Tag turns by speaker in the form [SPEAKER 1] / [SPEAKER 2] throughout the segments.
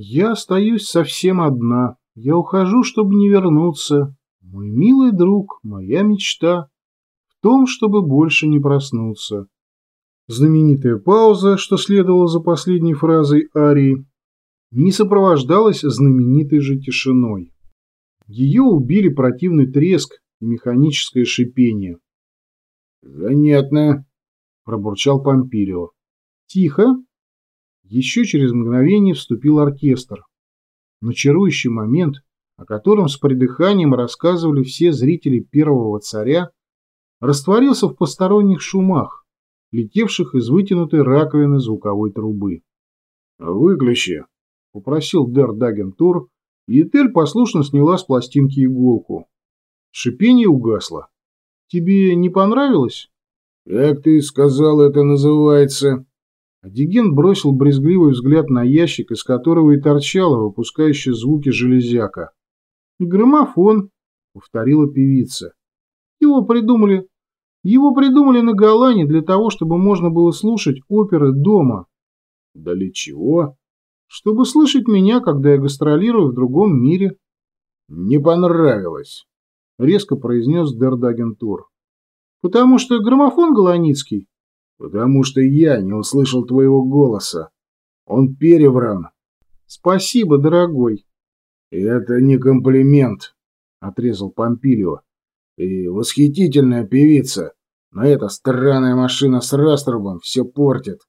[SPEAKER 1] Я остаюсь совсем одна. Я ухожу, чтобы не вернуться. Мой милый друг, моя мечта в том, чтобы больше не проснуться. Знаменитая пауза, что следовала за последней фразой арии, не сопровождалась знаменитой же тишиной. Ее убили противный треск и механическое шипение.
[SPEAKER 2] «Занятно», –
[SPEAKER 1] пробурчал Помпилио. «Тихо!» Еще через мгновение вступил оркестр. Но чарующий момент, о котором с придыханием рассказывали все зрители первого царя, растворился в посторонних шумах, летевших из вытянутой раковины звуковой трубы.
[SPEAKER 2] «Выключи», — попросил Дер Дагентур,
[SPEAKER 1] и Этель послушно сняла с пластинки иголку. Шипение угасло. «Тебе не понравилось?»
[SPEAKER 2] «Как ты сказал, это называется?»
[SPEAKER 1] Адиген бросил брезгливый взгляд на ящик, из которого и торчала выпускающая звуки железяка. «Граммофон», — повторила певица. «Его придумали... Его придумали на Голлане для того, чтобы можно было слушать оперы дома».
[SPEAKER 2] «Да для чего?»
[SPEAKER 1] «Чтобы слышать меня, когда я гастролирую в другом мире».
[SPEAKER 2] «Не понравилось», — резко произнес Дердагентур.
[SPEAKER 1] «Потому что граммофон голланицкий
[SPEAKER 2] Потому что я не услышал твоего голоса. Он перевран.
[SPEAKER 1] Спасибо, дорогой.
[SPEAKER 2] Это не комплимент, отрезал Помпилио. И восхитительная певица. Но эта странная машина с раструбом все портит.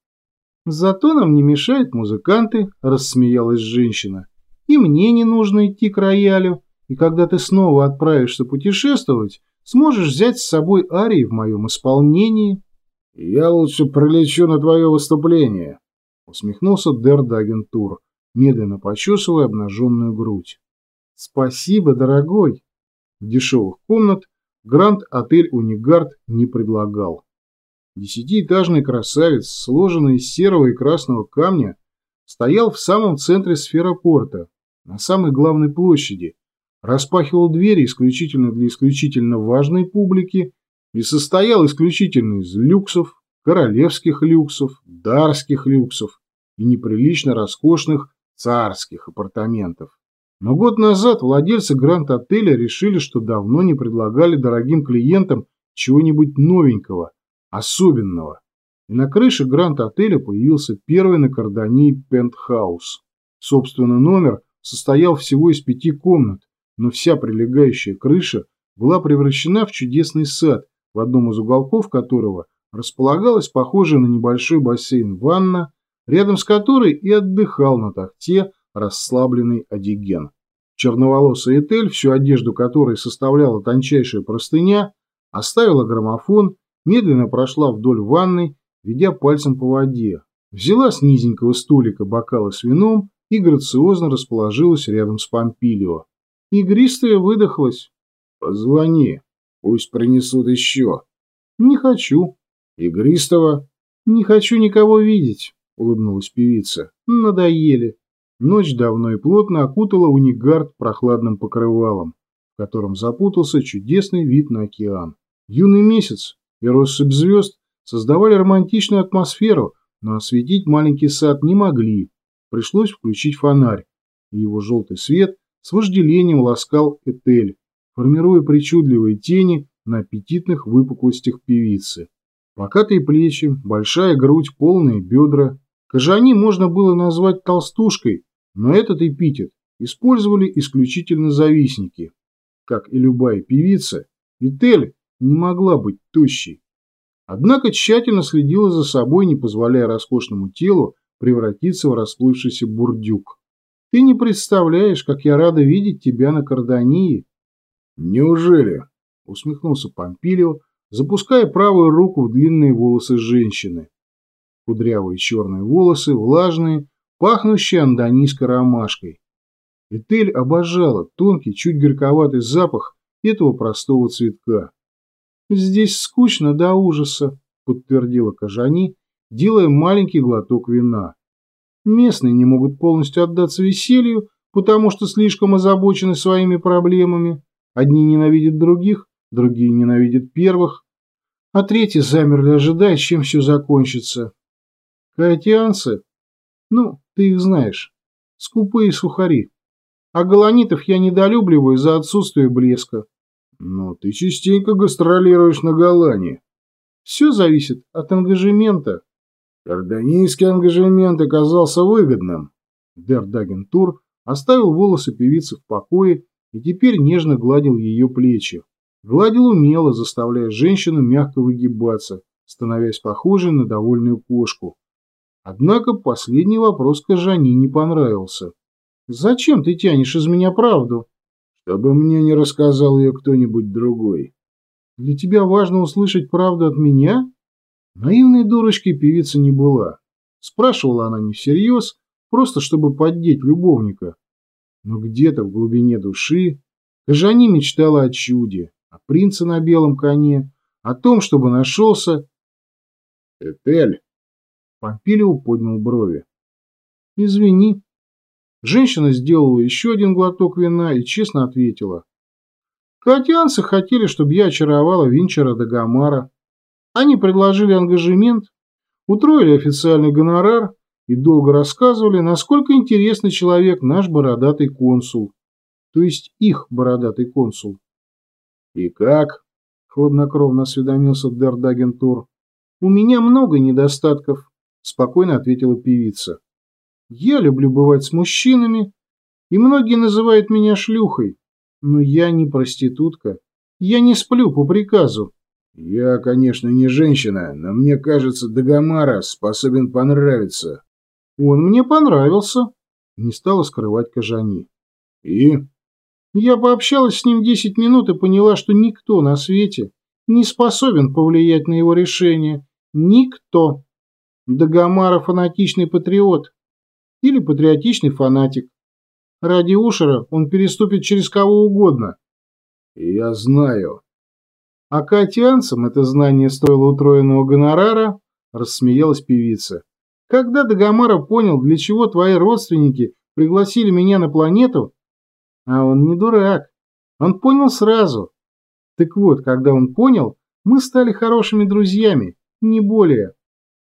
[SPEAKER 1] Зато нам не мешают музыканты, рассмеялась женщина. И мне не нужно идти к роялю. И когда ты снова отправишься путешествовать, сможешь взять с собой арии в моем исполнении.
[SPEAKER 2] «Я лучше пролечу на твое выступление», — усмехнулся Дер Дагентур, медленно почесывая обнаженную грудь.
[SPEAKER 1] «Спасибо, дорогой!» Дешевых комнат Гранд-отель Унигард не предлагал. Десятиэтажный красавец, сложенный из серого и красного камня, стоял в самом центре сферопорта, на самой главной площади, распахивал двери исключительно для исключительно важной публики и состоял исключительно из люксов, королевских люксов, дарских люксов и неприлично роскошных царских апартаментов. Но год назад владельцы Гранд-отеля решили, что давно не предлагали дорогим клиентам чего-нибудь новенького, особенного. И на крыше Гранд-отеля появился первый на Кардании пентхаус. Собственно, номер состоял всего из пяти комнат, но вся прилегающая крыша была превращена в чудесный сад, в одном из уголков которого располагалась похожая на небольшой бассейн ванна, рядом с которой и отдыхал на тахте расслабленный одиген. Черноволосая Этель, всю одежду которой составляла тончайшая простыня, оставила граммофон, медленно прошла вдоль ванной, ведя пальцем по воде, взяла с низенького столика бокалы с вином и грациозно расположилась рядом с Помпилио. Игристая выдохлась.
[SPEAKER 2] «Позвони», Пусть принесут еще.
[SPEAKER 1] Не хочу.
[SPEAKER 2] Игристого?
[SPEAKER 1] Не хочу никого видеть, улыбнулась певица. Надоели. Ночь давно и плотно окутала унигард прохладным покрывалом, в котором запутался чудесный вид на океан. Юный месяц и россыпь звезд создавали романтичную атмосферу, но осветить маленький сад не могли. Пришлось включить фонарь, и его желтый свет с вожделением ласкал Этель, формируя причудливые тени на аппетитных выпуклостях певицы. Покатые плечи, большая грудь, полные бедра. Кажани можно было назвать толстушкой, но этот эпитет использовали исключительно завистники. Как и любая певица, Витель не могла быть тощей. Однако тщательно следила за собой, не позволяя роскошному телу превратиться в расплывшийся бурдюк. Ты не представляешь, как я рада видеть тебя на Кардании,
[SPEAKER 2] «Неужели?»
[SPEAKER 1] – усмехнулся Помпилио, запуская правую руку в длинные волосы женщины. Кудрявые черные волосы, влажные, пахнущие андонийской ромашкой. Этель обожала тонкий, чуть горьковатый запах этого простого цветка. «Здесь скучно до ужаса», – подтвердила Кажани, делая маленький глоток вина. «Местные не могут полностью отдаться веселью, потому что слишком озабочены своими проблемами. Одни ненавидят других, другие ненавидят первых, а третьи замерли, ожидая, чем все закончится. Хаотианцы? Ну, ты их знаешь. Скупые сухари. А галанитов я недолюбливаю за отсутствие блеска.
[SPEAKER 2] Но ты частенько гастролируешь на Голлане.
[SPEAKER 1] Все зависит от ангажемента.
[SPEAKER 2] Карданийский ангажемент оказался выгодным.
[SPEAKER 1] Дердагентур оставил волосы певицы в покое и теперь нежно гладил ее плечи. Гладил умело, заставляя женщину мягко выгибаться, становясь похожей на довольную кошку. Однако последний вопрос Кожани не понравился. «Зачем ты тянешь из меня правду?»
[SPEAKER 2] «Чтобы мне не рассказал ее кто-нибудь другой».
[SPEAKER 1] «Для тебя важно услышать правду от меня?» Наивной дурочкой певица не была. Спрашивала она не всерьез, просто чтобы поддеть любовника. Но где-то в глубине души Кожани мечтала о чуде, о принце на белом коне, о том, чтобы нашелся...
[SPEAKER 2] «Этель!»
[SPEAKER 1] Помпилио поднял брови. «Извини». Женщина сделала еще один глоток вина и честно ответила. «Катянцы хотели, чтобы я очаровала Винчера до Гамара. Они предложили ангажемент, утроили официальный гонорар и долго рассказывали, насколько интересный человек наш бородатый консул. То есть их бородатый консул.
[SPEAKER 2] «И как?» — хладнокровно осведомился Дердагентур.
[SPEAKER 1] «У меня много недостатков», — спокойно ответила певица. «Я люблю бывать с мужчинами, и многие называют меня шлюхой, но я не проститутка, я не сплю по приказу».
[SPEAKER 2] «Я, конечно, не женщина, но мне кажется, Дагомара способен понравиться».
[SPEAKER 1] «Он мне понравился», — не стала скрывать Кажани.
[SPEAKER 2] «И?»
[SPEAKER 1] Я пообщалась с ним десять минут и поняла, что никто на свете не способен повлиять на его решение. Никто. Дагомара фанатичный патриот. Или патриотичный фанатик. Ради Ушера он переступит через кого угодно.
[SPEAKER 2] Я знаю.
[SPEAKER 1] А катианцам это знание стоило утроенного гонорара, рассмеялась певица. Когда Дагомара понял, для чего твои родственники пригласили меня на планету, а он не дурак, он понял сразу. Так вот, когда он понял, мы стали хорошими друзьями, не более.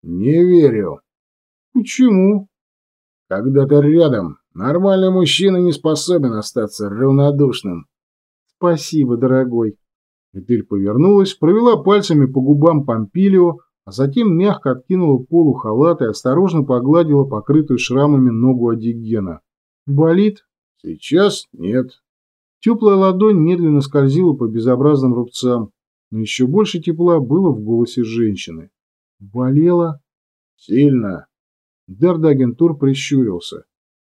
[SPEAKER 2] Не верю.
[SPEAKER 1] Почему?
[SPEAKER 2] Когда ты рядом, нормальный мужчина не способен остаться равнодушным.
[SPEAKER 1] Спасибо, дорогой. Этель повернулась, провела пальцами по губам Помпилио, а затем мягко откинула полу халата и осторожно погладила покрытую шрамами ногу Адигена. «Болит?»
[SPEAKER 2] «Сейчас нет».
[SPEAKER 1] Теплая ладонь медленно скользила по безобразным рубцам, но еще больше тепла было в голосе женщины. «Болела?»
[SPEAKER 2] «Сильно».
[SPEAKER 1] Дердагентур прищурился.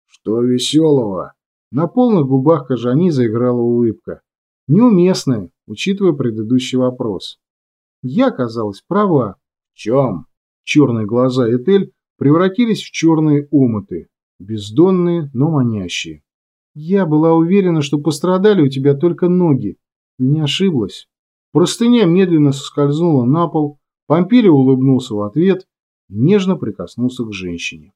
[SPEAKER 2] «Что веселого?»
[SPEAKER 1] На полных губах Кожани заиграла улыбка. Неуместная, учитывая предыдущий вопрос. Я оказалась права.
[SPEAKER 2] Чем?
[SPEAKER 1] Черные глаза Этель превратились в черные омыты. Бездонные, но манящие. Я была уверена, что пострадали у тебя только ноги. Не ошиблась. Простыня медленно соскользнула на пол. Помпилио улыбнулся в ответ нежно прикоснулся к женщине.